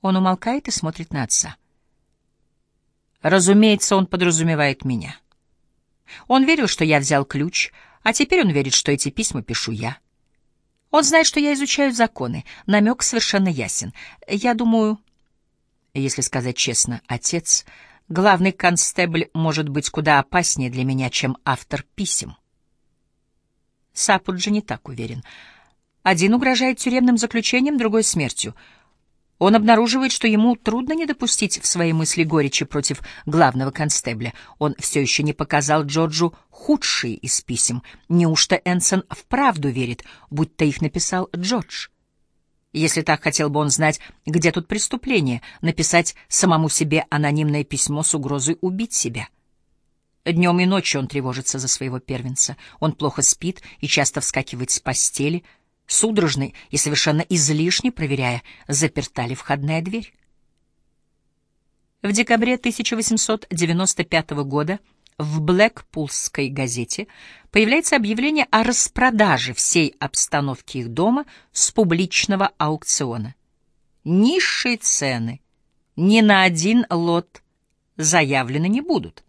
Он умолкает и смотрит на отца. Разумеется, он подразумевает меня. Он верил, что я взял ключ, а теперь он верит, что эти письма пишу я. Он знает, что я изучаю законы. Намек совершенно ясен. Я думаю, если сказать честно, отец, главный констебль может быть куда опаснее для меня, чем автор писем. Сапуджи не так уверен. Один угрожает тюремным заключением, другой — смертью — он обнаруживает, что ему трудно не допустить в свои мысли горечи против главного констебля. Он все еще не показал Джорджу худшие из писем. Неужто Энсон вправду верит, будто их написал Джордж? Если так, хотел бы он знать, где тут преступление, написать самому себе анонимное письмо с угрозой убить себя. Днем и ночью он тревожится за своего первенца. Он плохо спит и часто вскакивает с постели — судорожно и совершенно излишне проверяя, заперта ли входная дверь. В декабре 1895 года в Блэкпулской газете появляется объявление о распродаже всей обстановки их дома с публичного аукциона. Низшие цены ни на один лот заявлены не будут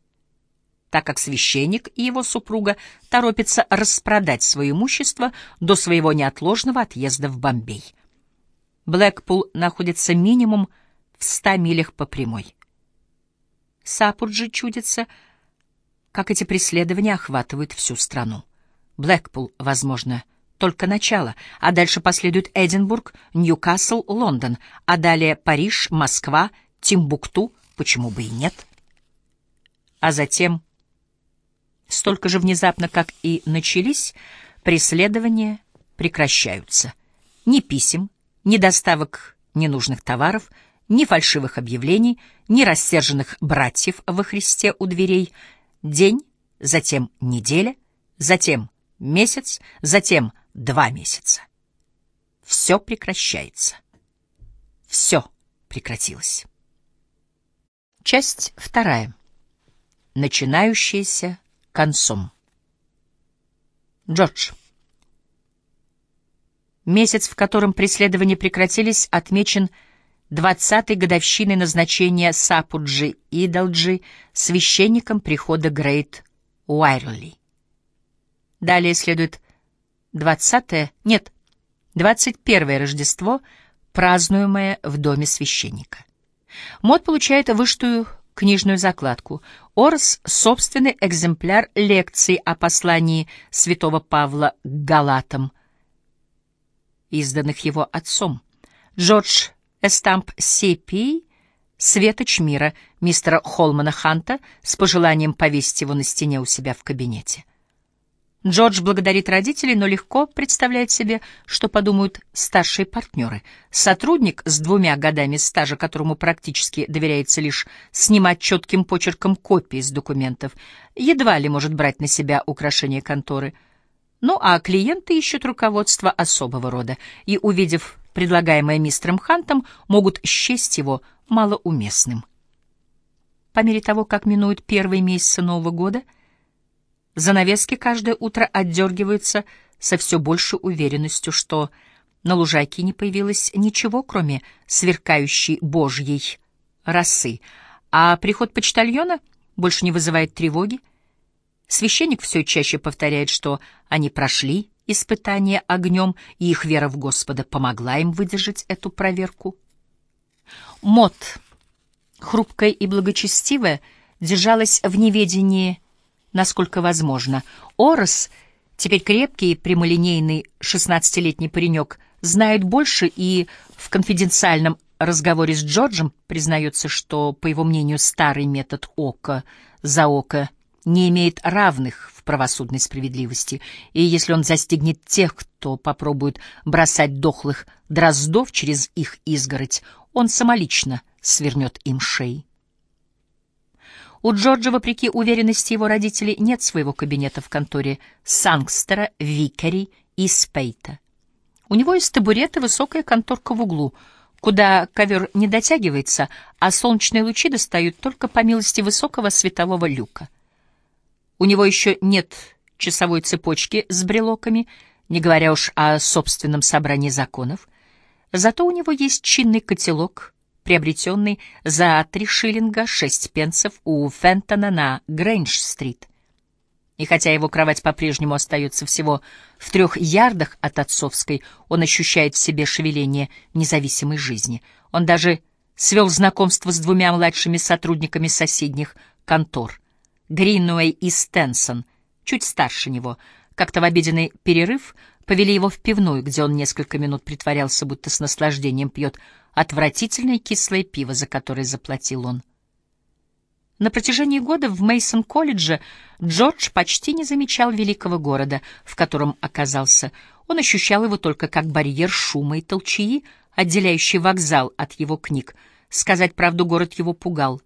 так как священник и его супруга торопятся распродать свое имущество до своего неотложного отъезда в Бомбей. Блэкпул находится минимум в ста милях по прямой. Сапурджи чудится, как эти преследования охватывают всю страну. Блэкпул, возможно, только начало, а дальше последует Эдинбург, Ньюкасл, Лондон, а далее Париж, Москва, Тимбукту, почему бы и нет. А затем Столько же внезапно, как и начались, преследования прекращаются. Ни писем, ни доставок ненужных товаров, ни фальшивых объявлений, ни рассерженных братьев во Христе у дверей. День, затем неделя, затем месяц, затем два месяца. Все прекращается. Все прекратилось. Часть вторая. Начинающаяся концом. Джордж. Месяц, в котором преследования прекратились, отмечен двадцатой годовщиной назначения Сапуджи Идалджи священником прихода Грейт Уайрли. Далее следует двадцатое, нет, двадцать первое Рождество, празднуемое в доме священника. Мод получает вышитую книжную закладку. Орс — собственный экземпляр лекций о послании святого Павла к Галатам, изданных его отцом. Джордж Эстамп Сепи «Светоч мира» мистера Холмана Ханта с пожеланием повесить его на стене у себя в кабинете. Джордж благодарит родителей, но легко представляет себе, что подумают старшие партнеры. Сотрудник с двумя годами стажа, которому практически доверяется лишь снимать четким почерком копии из документов, едва ли может брать на себя украшение конторы. Ну а клиенты ищут руководство особого рода и, увидев предлагаемое мистером Хантом, могут счесть его малоуместным. По мере того, как минуют первые месяцы Нового года — Занавески каждое утро отдергиваются со все большей уверенностью, что на лужайке не появилось ничего, кроме сверкающей божьей росы, а приход почтальона больше не вызывает тревоги. Священник все чаще повторяет, что они прошли испытание огнем, и их вера в Господа помогла им выдержать эту проверку. Мот, хрупкая и благочестивая, держалась в неведении насколько возможно. Орос, теперь крепкий, прямолинейный шестнадцатилетний паренек, знает больше и в конфиденциальном разговоре с Джорджем признается, что, по его мнению, старый метод око за око не имеет равных в правосудной справедливости, и если он застигнет тех, кто попробует бросать дохлых дроздов через их изгородь, он самолично свернет им шеи. У Джорджа, вопреки уверенности его родителей, нет своего кабинета в конторе Сангстера, Викари и Спейта. У него есть табурет и высокая конторка в углу, куда ковер не дотягивается, а солнечные лучи достают только по милости высокого светового люка. У него еще нет часовой цепочки с брелоками, не говоря уж о собственном собрании законов. Зато у него есть чинный котелок — приобретенный за три шиллинга шесть пенсов у Фентона на Грейндж-стрит. И хотя его кровать по-прежнему остается всего в трех ярдах от отцовской, он ощущает в себе шевеление независимой жизни. Он даже свел знакомство с двумя младшими сотрудниками соседних контор — Гринуэй и Стенсон, чуть старше него. Как-то в обеденный перерыв повели его в пивную, где он несколько минут притворялся, будто с наслаждением пьет отвратительное кислое пиво, за которое заплатил он. На протяжении года в Мейсон-колледже Джордж почти не замечал великого города, в котором оказался. Он ощущал его только как барьер шума и толчаи, отделяющий вокзал от его книг. Сказать правду, город его пугал.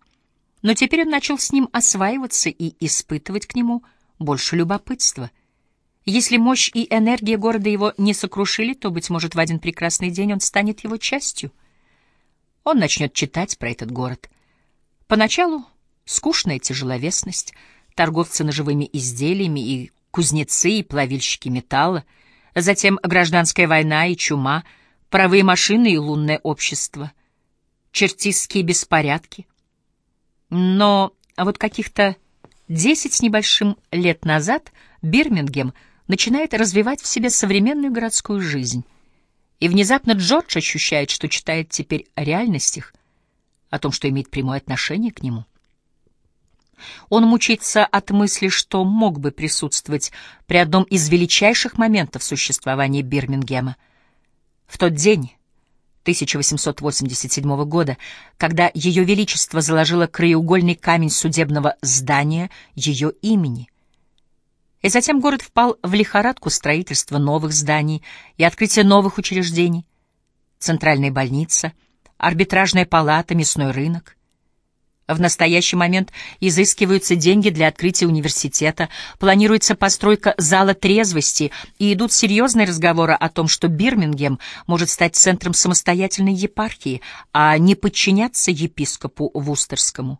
Но теперь он начал с ним осваиваться и испытывать к нему больше любопытства. Если мощь и энергия города его не сокрушили, то, быть может, в один прекрасный день он станет его частью. Он начнет читать про этот город. Поначалу Скучная тяжеловесность, торговцы ножевыми изделиями и кузнецы и плавильщики металла, затем гражданская война и чума, паровые машины и лунное общество, чертистские беспорядки. Но вот каких-то десять с небольшим лет назад Бирмингем начинает развивать в себе современную городскую жизнь. И внезапно Джордж ощущает, что читает теперь о реальностях, о том, что имеет прямое отношение к нему. Он мучится от мысли, что мог бы присутствовать при одном из величайших моментов существования Бирмингема. В тот день, 1887 года, когда Ее Величество заложило краеугольный камень судебного здания ее имени. И затем город впал в лихорадку строительства новых зданий и открытия новых учреждений. Центральная больница, арбитражная палата, мясной рынок — в настоящий момент изыскиваются деньги для открытия университета, планируется постройка зала трезвости, и идут серьезные разговоры о том, что Бирмингем может стать центром самостоятельной епархии, а не подчиняться епископу Вустерскому.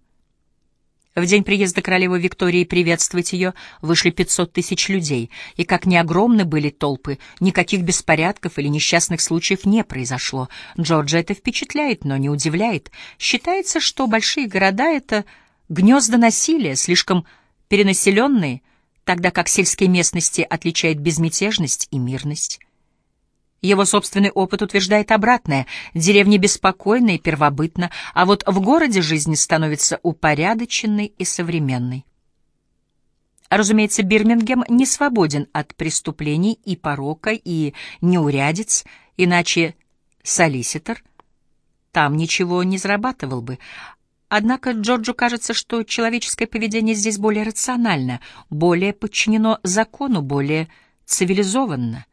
В день приезда королевы Виктории приветствовать ее вышли 500 тысяч людей, и как ни огромны были толпы, никаких беспорядков или несчастных случаев не произошло. Джорджа это впечатляет, но не удивляет. Считается, что большие города — это гнезда насилия, слишком перенаселенные, тогда как сельские местности отличает безмятежность и мирность. Его собственный опыт утверждает обратное. Деревня беспокойна и первобытна, а вот в городе жизнь становится упорядоченной и современной. Разумеется, Бирмингем не свободен от преступлений и порока, и неурядиц, иначе солиситор там ничего не зарабатывал бы. Однако Джорджу кажется, что человеческое поведение здесь более рационально, более подчинено закону, более цивилизованно.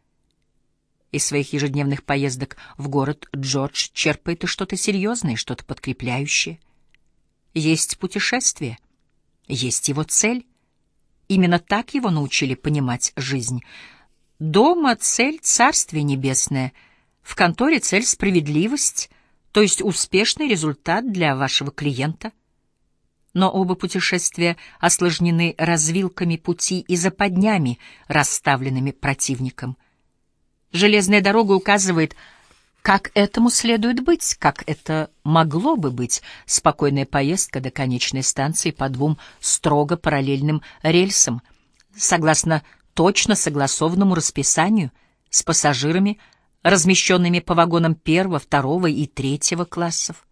Из своих ежедневных поездок в город Джордж черпает и что-то серьезное, что-то подкрепляющее. Есть путешествие, есть его цель. Именно так его научили понимать жизнь. Дома цель — Царствие Небесное, в конторе цель — справедливость, то есть успешный результат для вашего клиента. Но оба путешествия осложнены развилками пути и западнями, расставленными противником — Железная дорога указывает, как этому следует быть, как это могло бы быть спокойная поездка до конечной станции по двум строго параллельным рельсам, согласно точно согласованному расписанию, с пассажирами, размещенными по вагонам первого, второго и третьего классов.